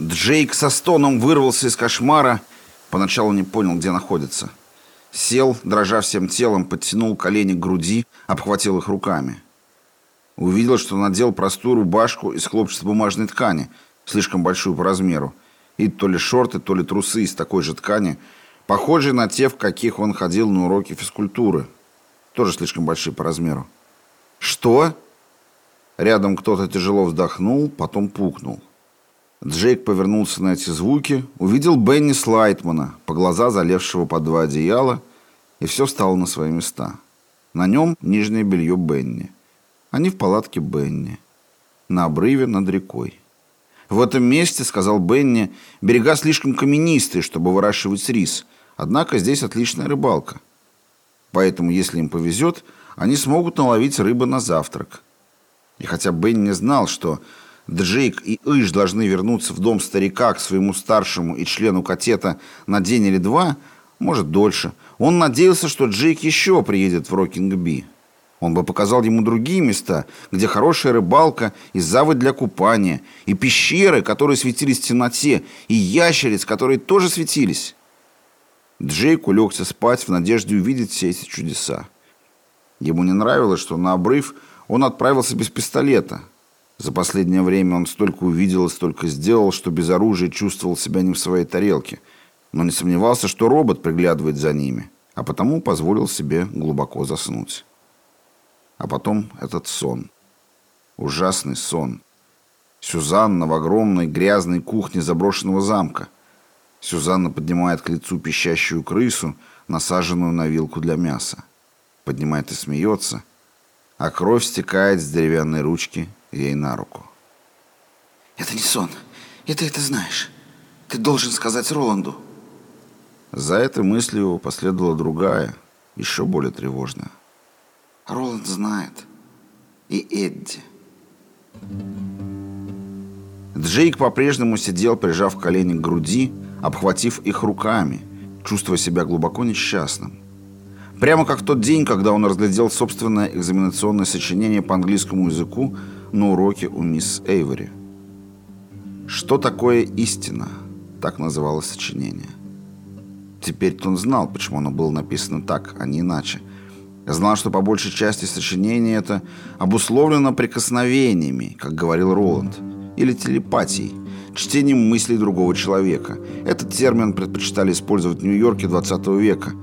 Джейк со стоном вырвался из кошмара, поначалу не понял, где находится. Сел, дрожа всем телом, подтянул колени к груди, обхватил их руками. Увидел, что надел простую рубашку из хлопчатобумажной ткани, слишком большую по размеру, и то ли шорты, то ли трусы из такой же ткани, похожие на те, в каких он ходил на уроки физкультуры, тоже слишком большие по размеру. «Что?» Рядом кто-то тяжело вздохнул, потом пукнул. Джейк повернулся на эти звуки, увидел Бенни Слайтмана, по глаза залезшего под два одеяла, и все стало на свои места. На нем нижнее белье Бенни. Они в палатке Бенни. На обрыве над рекой. В этом месте, сказал Бенни, берега слишком каменистые, чтобы выращивать рис, однако здесь отличная рыбалка. Поэтому, если им повезет, они смогут наловить рыбы на завтрак. И хотя Бенни знал, что Джейк и Иш должны вернуться в дом старика к своему старшему и члену ка-тета на день или два, может дольше. Он надеялся, что Джейк еще приедет в Рокинг-Би. Он бы показал ему другие места, где хорошая рыбалка и заводь для купания, и пещеры, которые светились в темноте, и ящериц, которые тоже светились. Джейк улегся спать в надежде увидеть все эти чудеса. Ему не нравилось, что на обрыв он отправился без пистолета – за последнее время он столько увидел и столько сделал, что без оружия чувствовал себя не в своей тарелке, но не сомневался, что робот приглядывает за ними, а потому позволил себе глубоко заснуть. А потом этот сон. Ужасный сон. Сюзанна в огромной грязной кухне заброшенного замка. Сюзанна поднимает к лицу пищащую крысу, насаженную на вилку для мяса. Поднимает и смеется, а кровь стекает с деревянной ручки ей на руку. «Это не сон, и ты это знаешь. Ты должен сказать Роланду». За этой мыслью последовала другая, еще более тревожная. Роланд знает. И Эдди. Джейк по-прежнему сидел, прижав колени к груди, обхватив их руками, чувствуя себя глубоко несчастным. Прямо как тот день, когда он разглядел собственное экзаменационное сочинение по английскому языку на уроке у мисс Эйвори. «Что такое истина?» – так называлось сочинение. Теперь-то он знал, почему оно было написано так, а не иначе. Знал, что по большей части сочинение это обусловлено прикосновениями, как говорил Роланд, или телепатией, чтением мыслей другого человека. Этот термин предпочитали использовать в Нью-Йорке 20 века –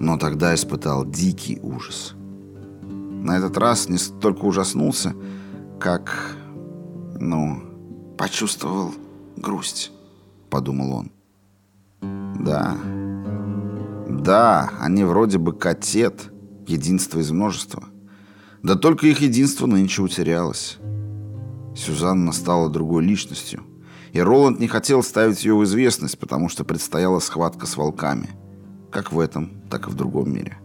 но тогда испытал дикий ужас. На этот раз не столько ужаснулся, как, ну, почувствовал грусть, подумал он. Да, да, они вроде бы котет, единство из множества. Да только их единство нынче утерялось. Сюзанна стала другой личностью, и Роланд не хотел ставить ее в известность, потому что предстояла схватка с волками – как в этом, так и в другом мире.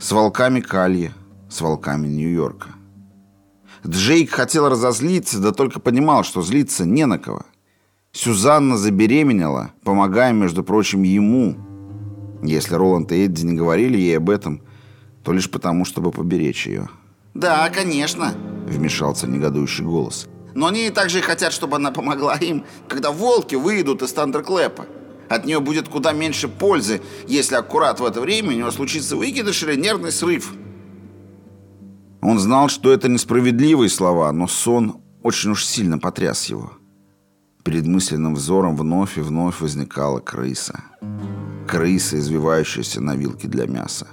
С волками Калья, с волками Нью-Йорка. Джейк хотел разозлиться, да только понимал, что злиться не на кого. Сюзанна забеременела, помогая, между прочим, ему. Если Роланд и Эдди не говорили ей об этом, то лишь потому, чтобы поберечь ее. «Да, конечно», — вмешался негодующий голос. «Но они также хотят, чтобы она помогла им, когда волки выйдут из Тандерклэпа. От нее будет куда меньше пользы, если аккурат в это время у него случится выкидыш или нервный срыв. Он знал, что это несправедливые слова, но сон очень уж сильно потряс его. Перед мысленным взором вновь и вновь возникала крыса. Крыса, извивающаяся на вилке для мяса.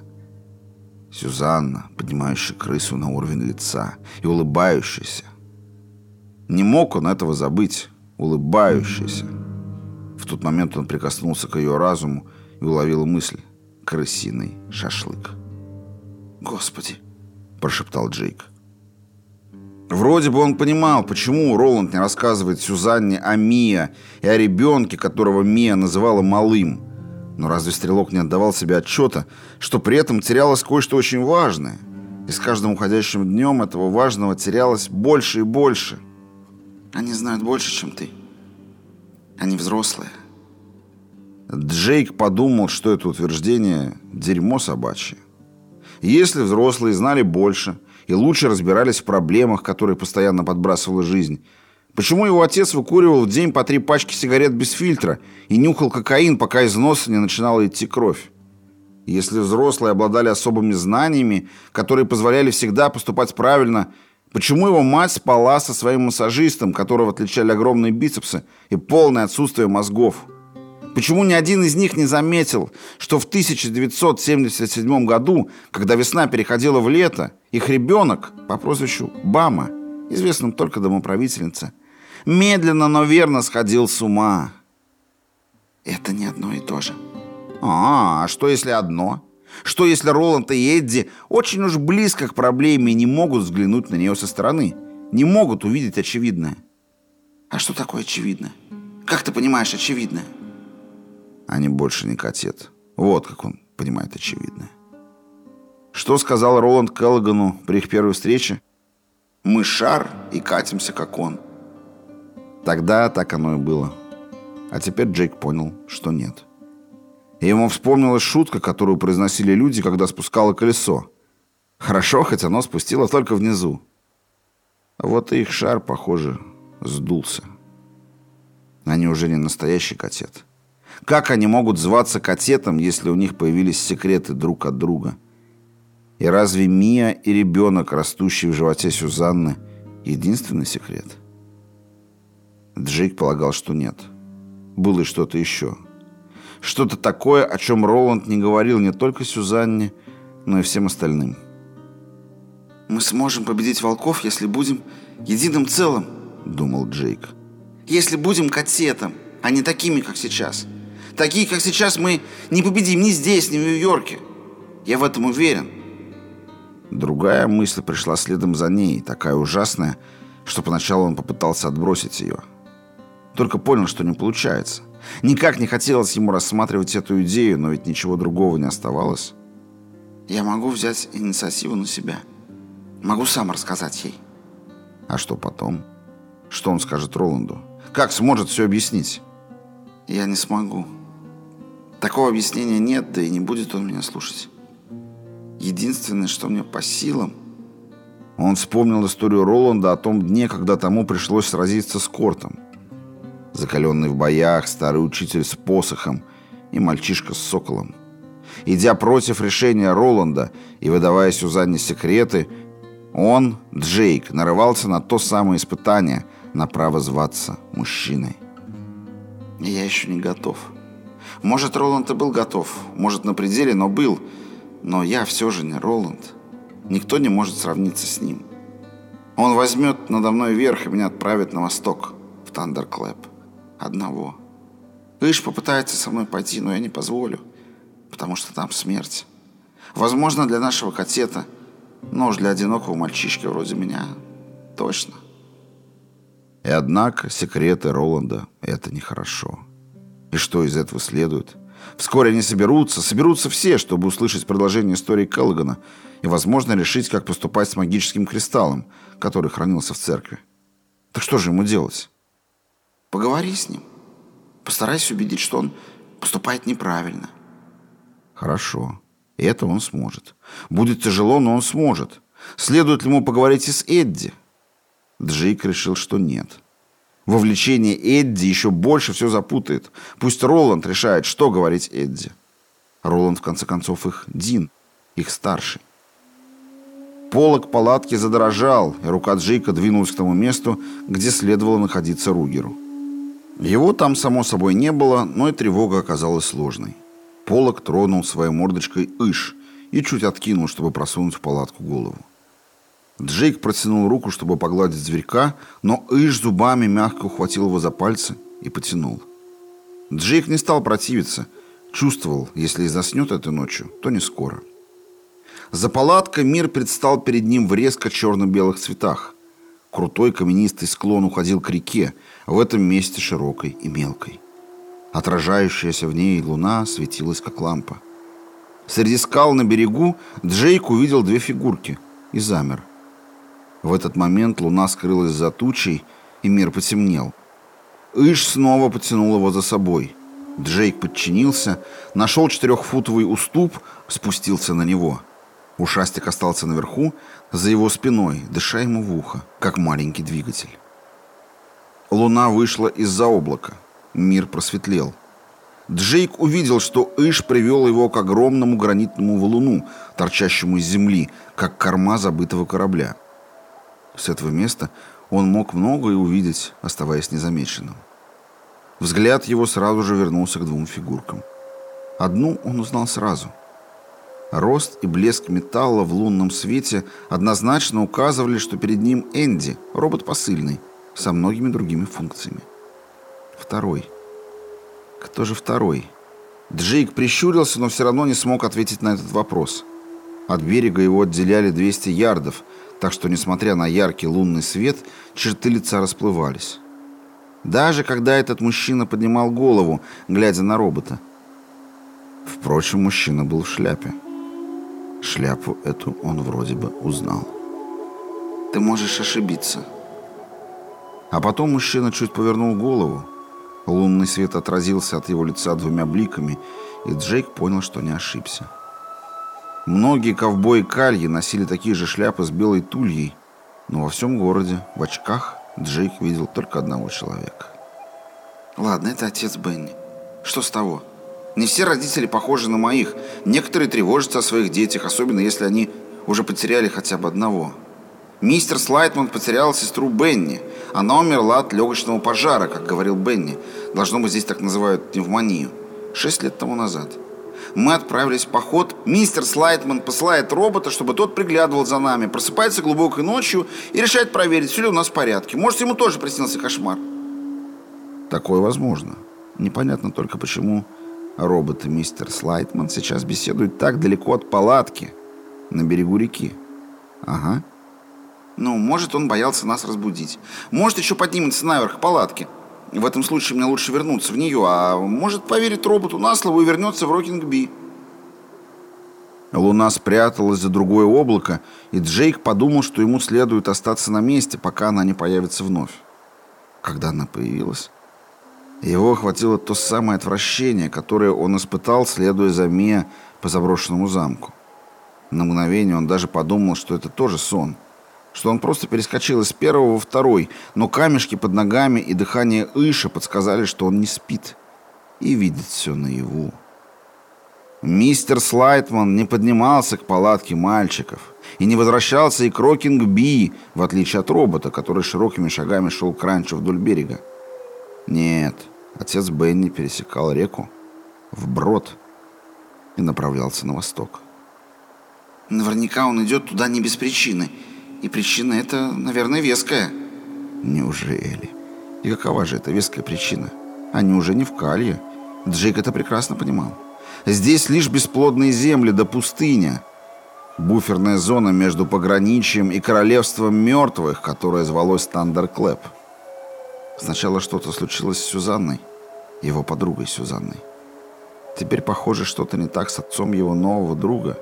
Сюзанна, поднимающая крысу на уровень лица и улыбающаяся. Не мог он этого забыть, улыбающаяся. В тот момент он прикоснулся к ее разуму и уловил мысль «крысиный шашлык». «Господи!» – прошептал Джейк. Вроде бы он понимал, почему Роланд не рассказывает Сюзанне о Мия и о ребенке, которого Мия называла малым. Но разве Стрелок не отдавал себе отчета, что при этом терялось кое-что очень важное? И с каждым уходящим днем этого важного терялось больше и больше. «Они знают больше, чем ты», они взрослые. Джейк подумал, что это утверждение – дерьмо собачье. Если взрослые знали больше и лучше разбирались в проблемах, которые постоянно подбрасывала жизнь, Почему его отец выкуривал в день по три пачки сигарет без фильтра и нюхал кокаин, пока из носа не начинала идти кровь? Если взрослые обладали особыми знаниями, которые позволяли всегда поступать правильно, почему его мать спала со своим массажистом, которого отличали огромные бицепсы и полное отсутствие мозгов? Почему ни один из них не заметил, что в 1977 году, когда весна переходила в лето, их ребенок по прозвищу Бама, известным только домоправительнице, медленно, но верно сходил с ума. Это не одно и то же. А, а что если одно? Что если Роланд и Эдди очень уж близко к проблеме и не могут взглянуть на нее со стороны? Не могут увидеть очевидное? А что такое очевидное? Как ты понимаешь очевидное? Они больше не котет. Вот как он понимает очевидное. Что сказал Роланд Келлогану при их первой встрече? Мы шар и катимся, как он. Тогда так оно и было. А теперь Джейк понял, что нет. Ему вспомнилась шутка, которую произносили люди, когда спускало колесо. Хорошо, хоть оно спустило только внизу. Вот и их шар, похоже, сдулся. Они уже не настоящий котет. Как они могут зваться котетом, если у них появились секреты друг от друга? И разве Мия и ребенок, растущий в животе Сюзанны, единственный секрет? Джейк полагал, что нет. Было что-то еще. Что-то такое, о чем Роланд не говорил не только Сюзанне, но и всем остальным. «Мы сможем победить волков, если будем единым целым», — думал Джейк. «Если будем котетом, а не такими, как сейчас. Такие, как сейчас, мы не победим ни здесь, ни в Нью-Йорке. Я в этом уверен». Другая мысль пришла следом за ней, такая ужасная, что поначалу он попытался отбросить ее. Только понял, что не получается. Никак не хотелось ему рассматривать эту идею, но ведь ничего другого не оставалось. «Я могу взять инициативу на себя. Могу сам рассказать ей». А что потом? Что он скажет Роланду? Как сможет все объяснить? «Я не смогу. Такого объяснения нет, да и не будет он меня слушать. Единственное, что мне по силам...» Он вспомнил историю Роланда о том дне, когда тому пришлось сразиться с Кортом закаленный в боях, старый учитель с посохом и мальчишка с соколом. Идя против решения Роланда и выдавая Сюзанне секреты, он, Джейк, нарывался на то самое испытание, на право зваться мужчиной. Я еще не готов. Может, Роланд и был готов, может, на пределе, но был. Но я все же не Роланд. Никто не может сравниться с ним. Он возьмет надо мной верх и меня отправит на восток, в Тандерклэп одного. Иш попытается со мной пойти, но я не позволю, потому что там смерть. Возможно, для нашего ка-тета, но уж для одинокого мальчишки вроде меня точно. И однако секреты Роланда — это нехорошо. И что из этого следует? Вскоре они соберутся, соберутся все, чтобы услышать продолжение истории Келлогана и, возможно, решить, как поступать с магическим кристаллом, который хранился в церкви. Так что же ему делать? Поговори с ним. Постарайся убедить, что он поступает неправильно. Хорошо. Это он сможет. Будет тяжело, но он сможет. Следует ли ему поговорить и с Эдди? Джейк решил, что нет. Вовлечение Эдди еще больше все запутает. Пусть Роланд решает, что говорить Эдди. Роланд, в конце концов, их Дин, их старший. Полок палатки задрожал, и рука Джейка двинулась к тому месту, где следовало находиться Ругеру. Его там, само собой, не было, но и тревога оказалась сложной. Полок тронул своей мордочкой Иш и чуть откинул, чтобы просунуть в палатку голову. Джейк протянул руку, чтобы погладить зверька, но Иш зубами мягко ухватил его за пальцы и потянул. Джейк не стал противиться, чувствовал, если и заснет этой ночью, то не скоро. За палаткой мир предстал перед ним в резко черно-белых цветах. Крутой каменистый склон уходил к реке, в этом месте широкой и мелкой. Отражающаяся в ней луна светилась, как лампа. Среди скал на берегу Джейк увидел две фигурки и замер. В этот момент луна скрылась за тучей, и мир потемнел. Иш снова потянул его за собой. Джейк подчинился, нашел четырехфутовый уступ, спустился на него — Ушастик остался наверху, за его спиной, дыша ему в ухо, как маленький двигатель. Луна вышла из-за облака. Мир просветлел. Джейк увидел, что Иш привел его к огромному гранитному валуну, торчащему из земли, как корма забытого корабля. С этого места он мог многое увидеть, оставаясь незамеченным. Взгляд его сразу же вернулся к двум фигуркам. Одну он узнал сразу. Рост и блеск металла в лунном свете однозначно указывали, что перед ним Энди, робот посыльный, со многими другими функциями. Второй. Кто же второй? Джейк прищурился, но все равно не смог ответить на этот вопрос. От берега его отделяли 200 ярдов, так что, несмотря на яркий лунный свет, черты лица расплывались. Даже когда этот мужчина поднимал голову, глядя на робота. Впрочем, мужчина был в шляпе. Шляпу эту он вроде бы узнал. «Ты можешь ошибиться». А потом мужчина чуть повернул голову. Лунный свет отразился от его лица двумя бликами, и Джейк понял, что не ошибся. Многие ковбои-кальи носили такие же шляпы с белой тульей, но во всем городе, в очках, Джейк видел только одного человека. Ладно, это отец Бенни. Что с того? Не все родители похожи на моих. Некоторые тревожатся о своих детях, особенно если они уже потеряли хотя бы одного. Мистер Слайтман потерял сестру Бенни. Она умерла от легочного пожара, как говорил Бенни. Должно быть, здесь так называют пневмонию. Шесть лет тому назад. Мы отправились в поход. Мистер Слайтман посылает робота, чтобы тот приглядывал за нами, просыпается глубокой ночью и решает проверить, все ли у нас в порядке. Может, ему тоже приснился кошмар. Такое возможно. Непонятно только, почему робот и мистер Слайтман сейчас беседуют так далеко от палатки, на берегу реки. Ага. Ну, может, он боялся нас разбудить. Может, еще поднимется наверх палатки. В этом случае мне лучше вернуться в нее, а может поверить роботу на слово и вернуться в Рокинг-Би. Луна спряталась за другое облако, и Джейк подумал, что ему следует остаться на месте, пока она не появится вновь. Когда она появилась, его охватило то самое отвращение, которое он испытал, следуя за Мия по заброшенному замку. На мгновение он даже подумал, что это тоже сон — что он просто перескочил из первого во второй, но камешки под ногами и дыхание Иша подсказали, что он не спит и видит все наяву. Мистер Слайтман не поднимался к палатке мальчиков и не возвращался и к Рокинг-Би, в отличие от робота, который широкими шагами шел к ранчо вдоль берега. Нет, отец Бенни пересекал реку вброд и направлялся на восток. Наверняка он идет туда не без причины – и причина эта, наверное, веская. Неужели? И какова же эта веская причина? Они уже не в Калье. Джейк это прекрасно понимал. Здесь лишь бесплодные земли да пустыня. Буферная зона между пограничьем и королевством мертвых, которое звалось Тандерклэп. Сначала что-то случилось с Сюзанной, его подругой Сюзанной. Теперь, похоже, что-то не так с отцом его нового друга.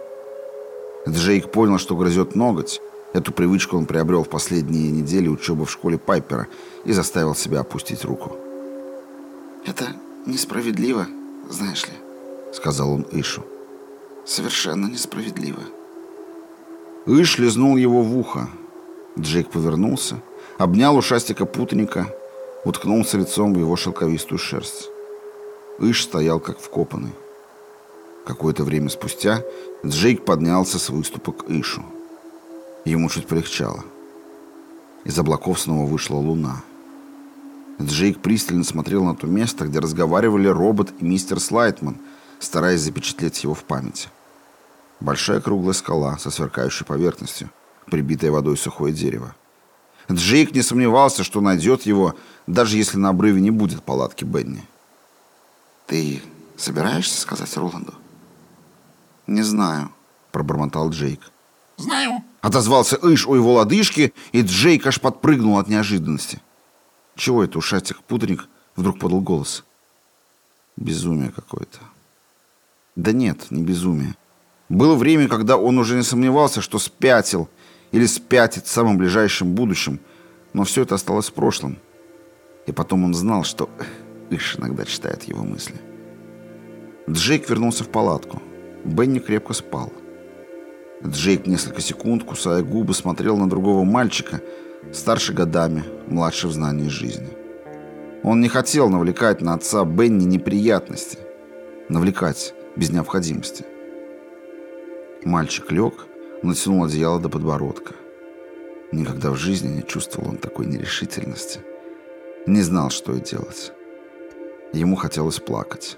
Джейк понял, что грызет ноготь, Эту привычку он приобрел в последние недели учебы в школе Пайпера и заставил себя опустить руку. «Это несправедливо, знаешь ли», — сказал он Ишу. «Совершенно несправедливо». Иш лизнул его в ухо. Джейк повернулся, обнял ушастика путника, уткнулся лицом в его шелковистую шерсть. Иш стоял как вкопанный. Какое-то время спустя Джейк поднялся с выступа к Ишу. Ему чуть полегчало. Из облаков снова вышла луна. Джейк пристально смотрел на то место, где разговаривали робот и мистер Слайтман, стараясь запечатлеть его в памяти. Большая круглая скала со сверкающей поверхностью, прибитая водой сухое дерево. Джейк не сомневался, что найдет его, даже если на обрыве не будет палатки Бенни. «Ты собираешься сказать Роланду?» «Не знаю», — пробормотал Джейк. «Знаю», Отозвался Иш у его лодыжки, и Джейк аж подпрыгнул от неожиданности. Чего это ушастик-путник вдруг подал голос? Безумие какое-то. Да нет, не безумие. Было время, когда он уже не сомневался, что спятил или спятит в самом ближайшем будущем, но все это осталось в прошлом. И потом он знал, что Иш иногда читает его мысли. Джейк вернулся в палатку. Бенни крепко спал. Джейк несколько секунд, кусая губы, смотрел на другого мальчика, старше годами, младше в знании жизни. Он не хотел навлекать на отца Бенни неприятности. Навлекать без необходимости. Мальчик лег, натянул одеяло до подбородка. Никогда в жизни не чувствовал он такой нерешительности. Не знал, что и делать. Ему хотелось плакать.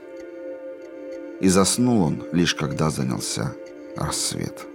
И заснул он, лишь когда занялся рассвет.